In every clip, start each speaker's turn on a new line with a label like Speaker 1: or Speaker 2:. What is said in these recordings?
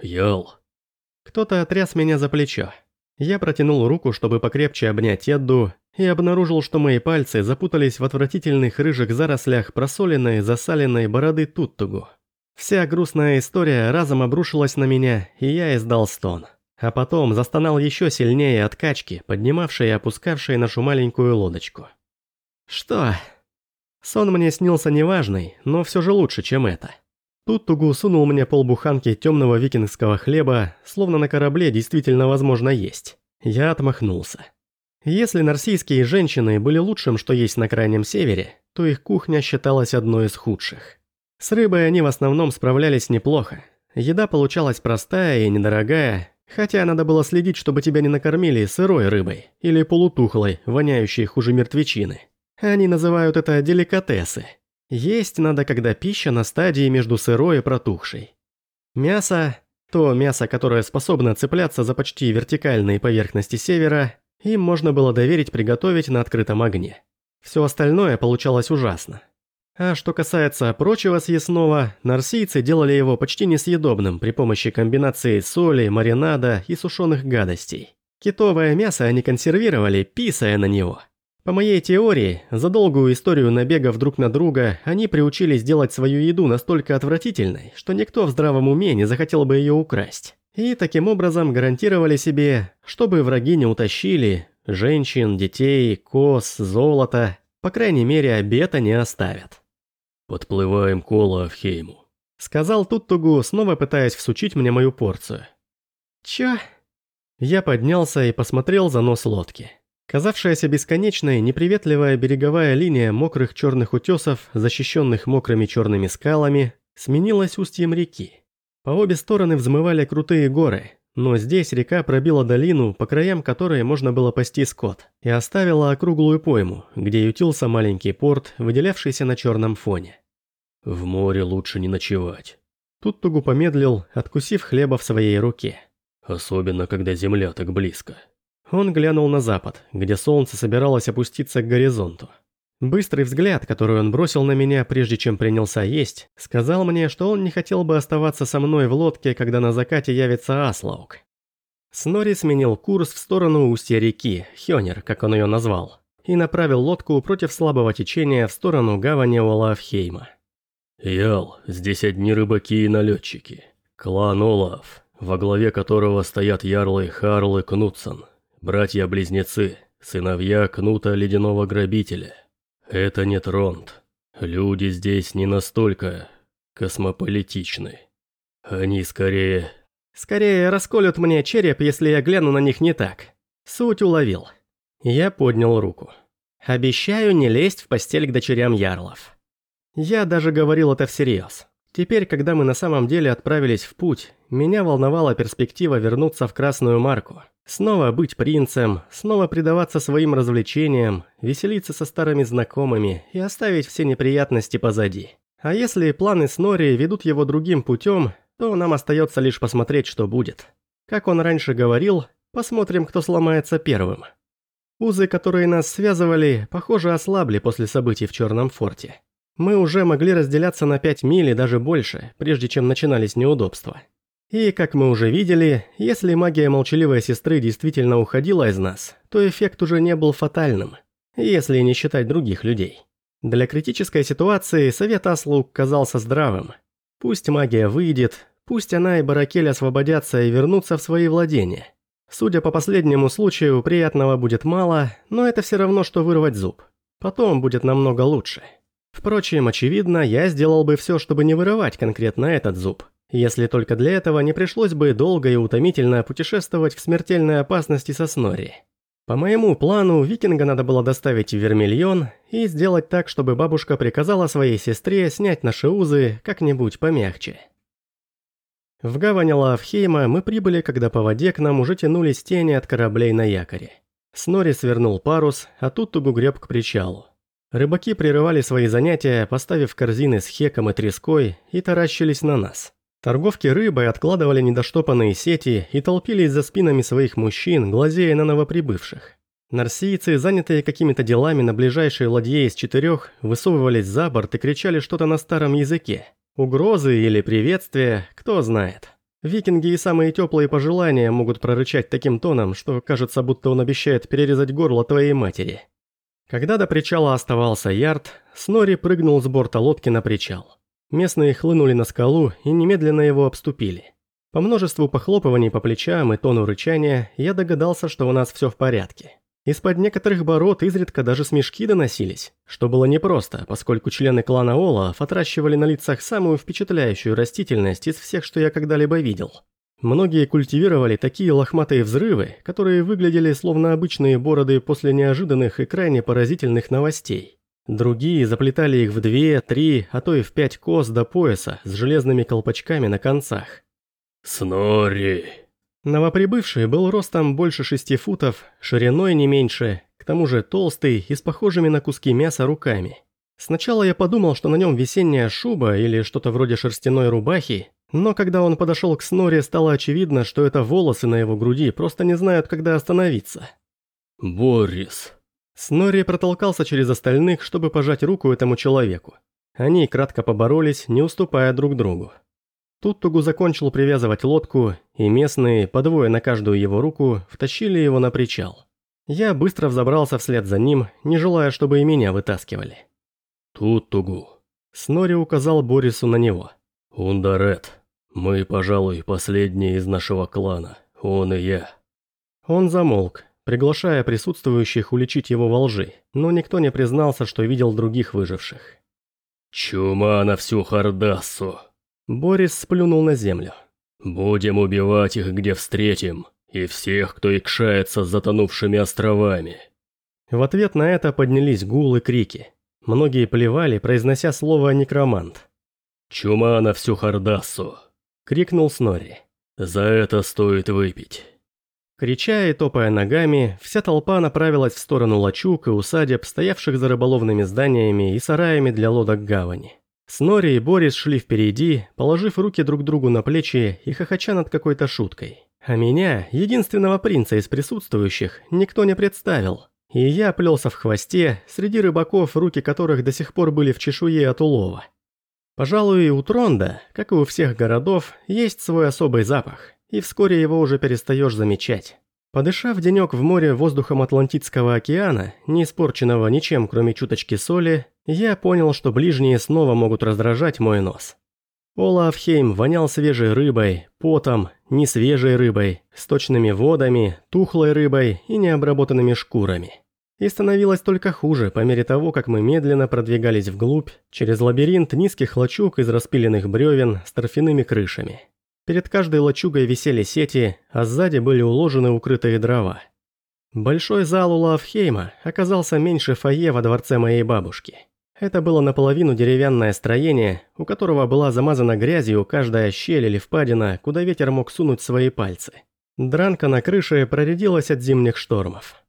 Speaker 1: Ял.
Speaker 2: Кто-то отряс меня за плечо. Я протянул руку, чтобы покрепче обнять Эдду, и обнаружил, что мои пальцы запутались в отвратительных рыжих зарослях просоленной, засаленной бороды Туттугу. Вся грустная история разом обрушилась на меня, и я издал стон. А потом застонал еще сильнее от качки, поднимавшей и опускавшей нашу маленькую лодочку. Что? Сон мне снился неважный, но все же лучше, чем это. Туттугу сунул мне полбуханки темного викингского хлеба, словно на корабле действительно возможно есть. Я отмахнулся. Если нарсийские женщины были лучшим, что есть на Крайнем Севере, то их кухня считалась одной из худших. С рыбой они в основном справлялись неплохо. Еда получалась простая и недорогая, хотя надо было следить, чтобы тебя не накормили сырой рыбой или полутухлой, воняющей хуже мертвечины. Они называют это деликатесы. Есть надо, когда пища на стадии между сырой и протухшей. Мясо, то мясо, которое способно цепляться за почти вертикальные поверхности севера, им можно было доверить приготовить на открытом огне. Все остальное получалось ужасно. А что касается прочего съестного, нарсийцы делали его почти несъедобным при помощи комбинации соли, маринада и сушеных гадостей. Китовое мясо они консервировали, писая на него. По моей теории, за долгую историю набегов друг на друга, они приучились делать свою еду настолько отвратительной, что никто в здравом уме не захотел бы ее украсть. И таким образом гарантировали себе, чтобы враги не утащили женщин, детей, коз, золото, по крайней мере обета не оставят.
Speaker 1: «Подплываем к Олафхейму», —
Speaker 2: сказал Туттугу, снова пытаясь всучить мне мою порцию. «Чё?» Я поднялся и посмотрел за нос лодки. Казавшаяся бесконечной, неприветливая береговая линия мокрых черных утесов, защищенных мокрыми черными скалами, сменилась устьем реки. По обе стороны взмывали крутые горы, но здесь река пробила долину, по краям которой можно было пасти скот, и оставила округлую пойму, где ютился маленький порт, выделявшийся на черном фоне.
Speaker 1: «В море лучше не ночевать».
Speaker 2: Тут Тугу помедлил, откусив хлеба в своей руке.
Speaker 1: «Особенно, когда земля так близко».
Speaker 2: Он глянул на запад, где солнце собиралось опуститься к горизонту. Быстрый взгляд, который он бросил на меня, прежде чем принялся есть, сказал мне, что он не хотел бы оставаться со мной в лодке, когда на закате явится Аслаук. Снори сменил курс в сторону устья реки, Хёнер, как он ее назвал, и направил лодку против слабого течения в сторону гавани Олафхейма.
Speaker 1: «Ял, здесь одни рыбаки и налетчики. Клан Олаф, во главе которого стоят ярлы Харл и Кнутсон, братья-близнецы, сыновья Кнута Ледяного Грабителя». Это не Тронт. Люди здесь не настолько космополитичны. Они скорее...
Speaker 2: Скорее расколют мне череп, если я гляну на них не так. Суть уловил. Я поднял руку. Обещаю не лезть в постель к дочерям Ярлов. Я даже говорил это всерьез. Теперь, когда мы на самом деле отправились в путь, меня волновала перспектива вернуться в Красную Марку. Снова быть принцем, снова предаваться своим развлечениям, веселиться со старыми знакомыми и оставить все неприятности позади. А если планы Снори ведут его другим путем, то нам остается лишь посмотреть, что будет. Как он раньше говорил, посмотрим, кто сломается первым. Узы, которые нас связывали, похоже, ослабли после событий в Черном форте. Мы уже могли разделяться на 5 миль и даже больше, прежде чем начинались неудобства. И, как мы уже видели, если магия молчаливой сестры действительно уходила из нас, то эффект уже не был фатальным, если не считать других людей. Для критической ситуации совет Аслук казался здравым. Пусть магия выйдет, пусть она и Баракель освободятся и вернутся в свои владения. Судя по последнему случаю, приятного будет мало, но это все равно, что вырвать зуб. Потом будет намного лучше. Впрочем, очевидно, я сделал бы все, чтобы не вырывать конкретно этот зуб – если только для этого не пришлось бы долго и утомительно путешествовать в смертельной опасности со Снори. По моему плану, викинга надо было доставить в Вермильон и сделать так, чтобы бабушка приказала своей сестре снять наши узы как-нибудь помягче. В гавань Лавхейма мы прибыли, когда по воде к нам уже тянулись тени от кораблей на якоре. Снори свернул парус, а тут тугу греб к причалу. Рыбаки прерывали свои занятия, поставив корзины с хеком и треской, и таращились на нас. Торговки рыбой откладывали недоштопанные сети и толпились за спинами своих мужчин, глазея на новоприбывших. Нарсийцы, занятые какими-то делами на ближайшей ладье из четырех, высовывались за борт и кричали что-то на старом языке. Угрозы или приветствия, кто знает. Викинги и самые теплые пожелания могут прорычать таким тоном, что кажется, будто он обещает перерезать горло твоей матери. Когда до причала оставался ярд, Снори прыгнул с борта лодки на причал. Местные хлынули на скалу и немедленно его обступили. По множеству похлопываний по плечам и тону рычания я догадался, что у нас все в порядке. Из-под некоторых бород изредка даже смешки доносились, что было непросто, поскольку члены клана Олаф отращивали на лицах самую впечатляющую растительность из всех, что я когда-либо видел. Многие культивировали такие лохматые взрывы, которые выглядели словно обычные бороды после неожиданных и крайне поразительных новостей. Другие заплетали их в две, три, а то и в пять кос до пояса с железными колпачками на концах.
Speaker 1: «Снори!»
Speaker 2: Новоприбывший был ростом больше шести футов, шириной не меньше, к тому же толстый и с похожими на куски мяса руками. Сначала я подумал, что на нем весенняя шуба или что-то вроде шерстяной рубахи, но когда он подошел к Сноре, стало очевидно, что это волосы на его груди просто не знают, когда остановиться.
Speaker 1: «Борис».
Speaker 2: Снори протолкался через остальных, чтобы пожать руку этому человеку. Они кратко поборолись, не уступая друг другу. Тут Тугу закончил привязывать лодку, и местные, по двое на каждую его руку, втащили его на причал. Я быстро взобрался вслед за ним, не желая, чтобы и меня вытаскивали.
Speaker 1: «Тут Тугу».
Speaker 2: Снори указал Борису на него.
Speaker 1: «Ундарет, мы, пожалуй, последние из нашего клана, он и я».
Speaker 2: Он замолк, приглашая присутствующих уличить его во лжи, но никто не признался, что видел других выживших.
Speaker 1: «Чума на всю Хардассу!»
Speaker 2: Борис сплюнул на землю.
Speaker 1: «Будем убивать их, где встретим, и всех, кто икшается с затонувшими островами».
Speaker 2: В ответ на это поднялись гул и крики. Многие плевали, произнося слово «некромант».
Speaker 1: «Чума на всю Хардассу!» — крикнул Снори. «За это стоит выпить».
Speaker 2: Крича и топая ногами, вся толпа направилась в сторону лачуг и усадеб, стоявших за рыболовными зданиями и сараями для лодок гавани. Снори и Борис шли впереди, положив руки друг другу на плечи и хохоча над какой-то шуткой. А меня, единственного принца из присутствующих, никто не представил. И я плелся в хвосте, среди рыбаков, руки которых до сих пор были в чешуе от улова. Пожалуй, у Тронда, как и у всех городов, есть свой особый запах, и вскоре его уже перестаешь замечать. Подышав денек в море воздухом Атлантического океана, не испорченного ничем, кроме чуточки соли, я понял, что ближние снова могут раздражать мой нос. Олафхейм вонял свежей рыбой, потом, не свежей рыбой, сточными водами, тухлой рыбой и необработанными шкурами. И становилось только хуже по мере того, как мы медленно продвигались вглубь, через лабиринт низких лачуг из распиленных бревен с торфяными крышами. Перед каждой лачугой висели сети, а сзади были уложены укрытые дрова. Большой зал у Лавхейма оказался меньше фойе во дворце моей бабушки. Это было наполовину деревянное строение, у которого была замазана грязью каждая щель или впадина, куда ветер мог сунуть свои пальцы. Дранка на крыше проредилась от зимних штормов.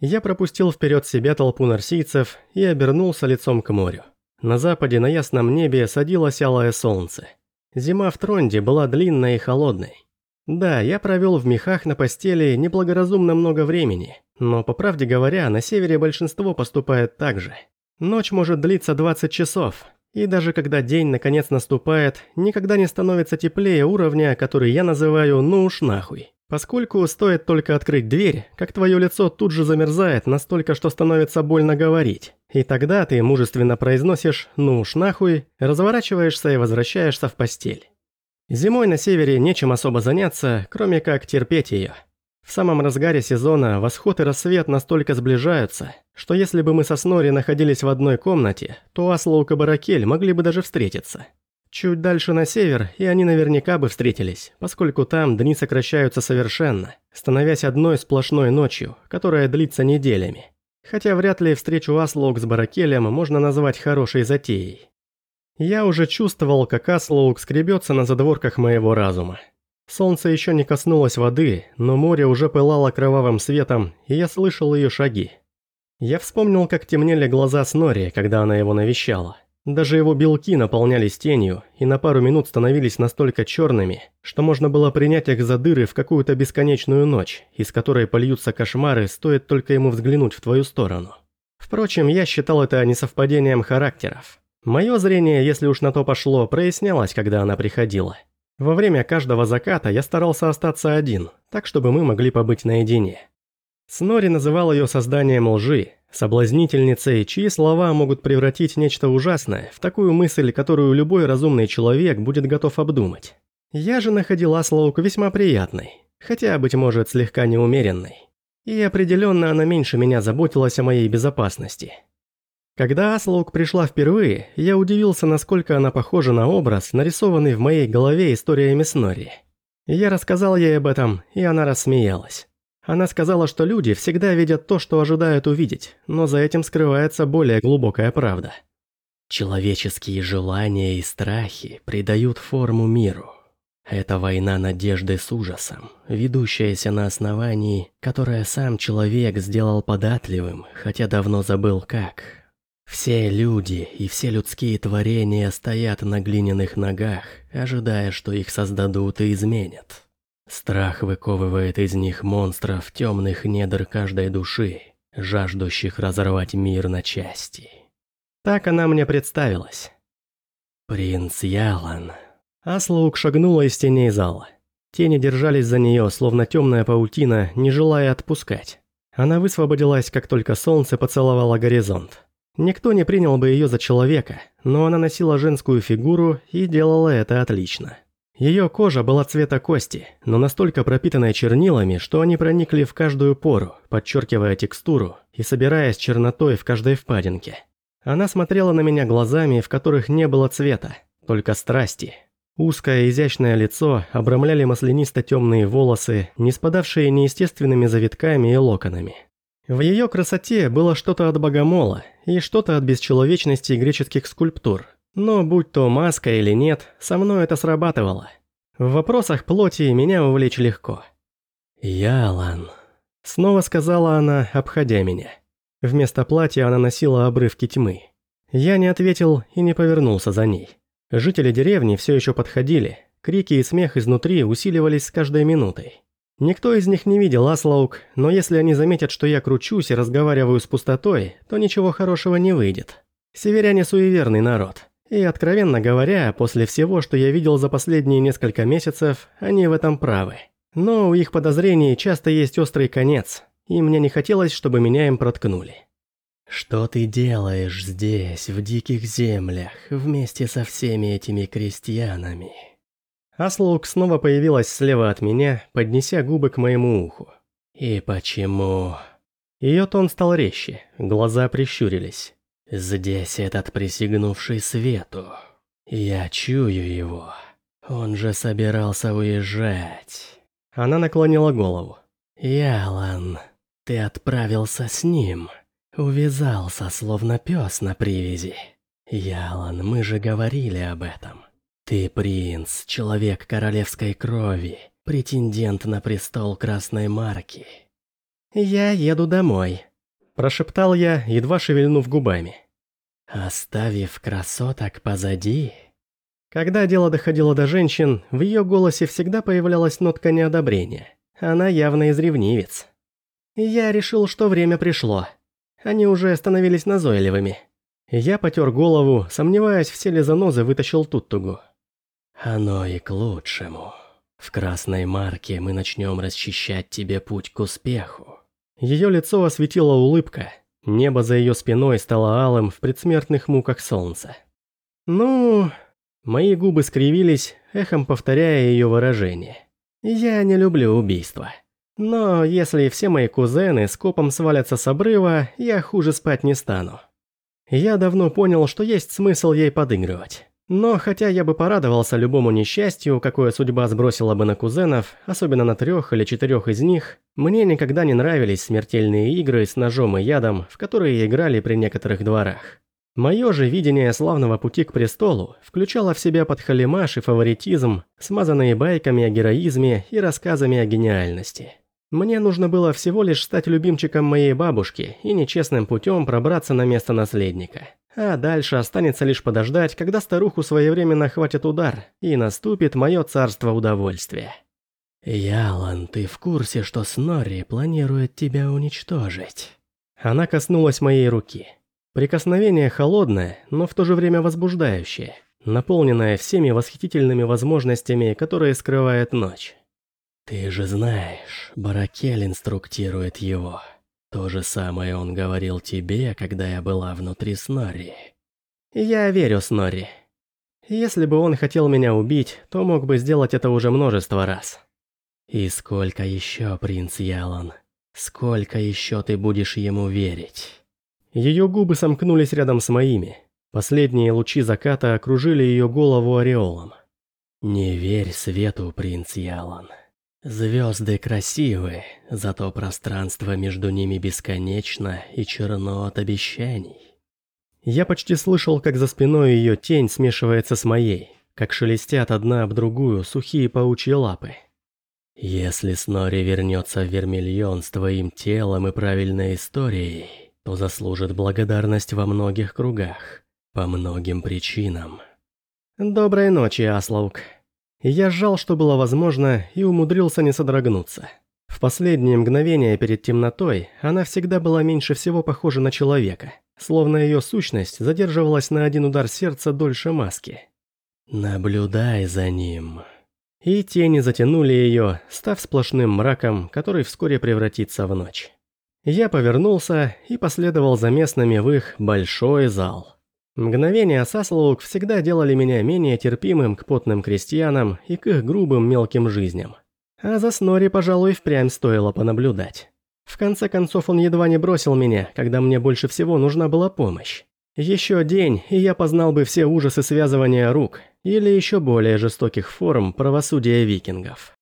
Speaker 2: Я пропустил вперед себя толпу нарсийцев и обернулся лицом к морю. На западе на ясном небе садилось алое солнце. Зима в Тронде была длинной и холодной. Да, я провел в мехах на постели неблагоразумно много времени, но, по правде говоря, на севере большинство поступает так же. Ночь может длиться 20 часов, и даже когда день наконец наступает, никогда не становится теплее уровня, который я называю «ну уж нахуй». Поскольку стоит только открыть дверь, как твое лицо тут же замерзает настолько, что становится больно говорить. И тогда ты мужественно произносишь «ну уж нахуй», разворачиваешься и возвращаешься в постель. Зимой на севере нечем особо заняться, кроме как терпеть ее. В самом разгаре сезона восход и рассвет настолько сближаются, что если бы мы со Снори находились в одной комнате, то Аслоук и Баракель могли бы даже встретиться. Чуть дальше на север, и они наверняка бы встретились, поскольку там дни сокращаются совершенно, становясь одной сплошной ночью, которая длится неделями. Хотя вряд ли встречу Аслоук с Баракелем можно назвать хорошей затеей. Я уже чувствовал, как Аслоук скребется на задворках моего разума. Солнце еще не коснулось воды, но море уже пылало кровавым светом, и я слышал ее шаги. Я вспомнил, как темнели глаза Снори, когда она его навещала. Даже его белки наполнялись тенью и на пару минут становились настолько черными, что можно было принять их за дыры в какую-то бесконечную ночь, из которой польются кошмары, стоит только ему взглянуть в твою сторону. Впрочем, я считал это несовпадением характеров. Мое зрение, если уж на то пошло, прояснялось, когда она приходила. Во время каждого заката я старался остаться один, так чтобы мы могли побыть наедине. Снори называл ее созданием лжи, соблазнительницей, чьи слова могут превратить нечто ужасное в такую мысль, которую любой разумный человек будет готов обдумать. Я же находил Аслоук весьма приятной, хотя, быть может, слегка неумеренной. И определенно она меньше меня заботилась о моей безопасности. Когда Аслоук пришла впервые, я удивился, насколько она похожа на образ, нарисованный в моей голове историями Снори. Я рассказал ей об этом, и она рассмеялась. Она сказала, что люди всегда видят то, что ожидают увидеть, но за этим скрывается более глубокая правда. Человеческие желания и страхи придают форму миру. Это война надежды с ужасом, ведущаяся на основании, которое сам человек сделал податливым, хотя давно забыл как. Все люди и все людские творения стоят на глиняных ногах, ожидая, что их создадут и изменят. Страх выковывает из них монстров темных недр каждой души, жаждущих разорвать мир на части. Так она мне представилась. Принц Ялан. Аслук шагнула из теней зала. Тени держались за нее, словно темная паутина, не желая отпускать. Она высвободилась, как только солнце поцеловало горизонт. Никто не принял бы ее за человека, но она носила женскую фигуру и делала это отлично. Ее кожа была цвета кости, но настолько пропитанная чернилами, что они проникли в каждую пору, подчеркивая текстуру и собираясь чернотой в каждой впадинке. Она смотрела на меня глазами, в которых не было цвета, только страсти. Узкое изящное лицо обрамляли маслянисто-темные волосы, не спадавшие неестественными завитками и локонами. В ее красоте было что-то от богомола и что-то от бесчеловечности греческих скульптур – но будь то маска или нет, со мной это срабатывало. В вопросах плоти меня увлечь легко. «Ялан», — снова сказала она, обходя меня. Вместо платья она носила обрывки тьмы. Я не ответил и не повернулся за ней. Жители деревни все еще подходили, крики и смех изнутри усиливались с каждой минутой. Никто из них не видел Аслаук, но если они заметят, что я кручусь и разговариваю с пустотой, то ничего хорошего не выйдет. Северяне суеверный народ. И, откровенно говоря, после всего, что я видел за последние несколько месяцев, они в этом правы. Но у их подозрений часто есть острый конец, и мне не хотелось, чтобы меня им проткнули. «Что ты делаешь здесь, в диких землях, вместе со всеми этими крестьянами?» Аслук снова появилась слева от меня, поднеся губы к моему уху. «И почему?» Ее тон стал резче, глаза прищурились. Здесь этот присягнувший свету. Я чую его. Он же собирался уезжать. Она наклонила голову. Ялан, ты отправился с ним. Увязался, словно пес на привязи. Ялан, мы же говорили об этом. Ты принц, человек королевской крови, претендент на престол Красной Марки. Я еду домой, Прошептал я, едва шевельнув губами. «Оставив красоток позади...» Когда дело доходило до женщин, в ее голосе всегда появлялась нотка неодобрения. Она явно из ревнивец. я решил, что время пришло. Они уже становились назойливыми. Я потер голову, сомневаясь, все ли занозы вытащил Туттугу. «Оно и к лучшему. В красной марке мы начнем расчищать тебе путь к успеху. Ее лицо осветила улыбка. Небо за ее спиной стало алым в предсмертных муках солнца. «Ну...» Мои губы скривились, эхом повторяя ее выражение. «Я не люблю убийства. Но если все мои кузены скопом свалятся с обрыва, я хуже спать не стану». Я давно понял, что есть смысл ей подыгрывать. Но хотя я бы порадовался любому несчастью, какое судьба сбросила бы на кузенов, особенно на трех или четырех из них, мне никогда не нравились смертельные игры с ножом и ядом, в которые играли при некоторых дворах. Мое же видение славного пути к престолу включало в себя подхалимаш и фаворитизм, смазанные байками о героизме и рассказами о гениальности. Мне нужно было всего лишь стать любимчиком моей бабушки и нечестным путем пробраться на место наследника. А дальше останется лишь подождать, когда старуху своевременно хватит удар, и наступит мое царство удовольствия. «Ялан, ты в курсе, что Снорри планирует тебя уничтожить?» Она коснулась моей руки. Прикосновение холодное, но в то же время возбуждающее. наполненная всеми восхитительными возможностями, которые скрывает ночь.
Speaker 1: «Ты же знаешь, Баракель инструктирует его. То же самое он говорил тебе, когда я была внутри Снорри».
Speaker 2: «Я верю Снорри. Если бы он хотел меня убить, то мог бы сделать это уже множество раз».
Speaker 1: «И сколько еще, принц Ялан? Сколько еще ты будешь ему верить?»
Speaker 2: Ее губы сомкнулись рядом с моими. Последние лучи заката окружили ее голову ореолом.
Speaker 1: «Не верь свету, принц Ялан. Звезды красивы, зато пространство между ними бесконечно и черно от обещаний».
Speaker 2: Я почти слышал, как за спиной ее тень смешивается с моей, как шелестят одна об другую сухие паучьи лапы.
Speaker 1: Если Снори вернется в Вермильон с твоим телом и правильной историей, то заслужит благодарность во многих кругах, по многим причинам.
Speaker 2: Доброй ночи, Аслаук. Я сжал, что было возможно, и умудрился не содрогнуться. В последние мгновения перед темнотой она всегда была меньше всего похожа на человека, словно ее сущность задерживалась на один удар сердца дольше маски.
Speaker 1: «Наблюдай за ним»,
Speaker 2: и тени затянули ее, став сплошным мраком, который вскоре превратится в ночь. Я повернулся и последовал за местными в их большой зал. Мгновения Саслоук всегда делали меня менее терпимым к потным крестьянам и к их грубым мелким жизням. А за Снори, пожалуй, впрямь стоило понаблюдать. В конце концов, он едва не бросил меня, когда мне больше всего нужна была помощь. Еще день, и я познал бы все ужасы связывания рук, или еще более жестоких форм правосудия викингов.